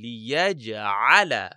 ليجعل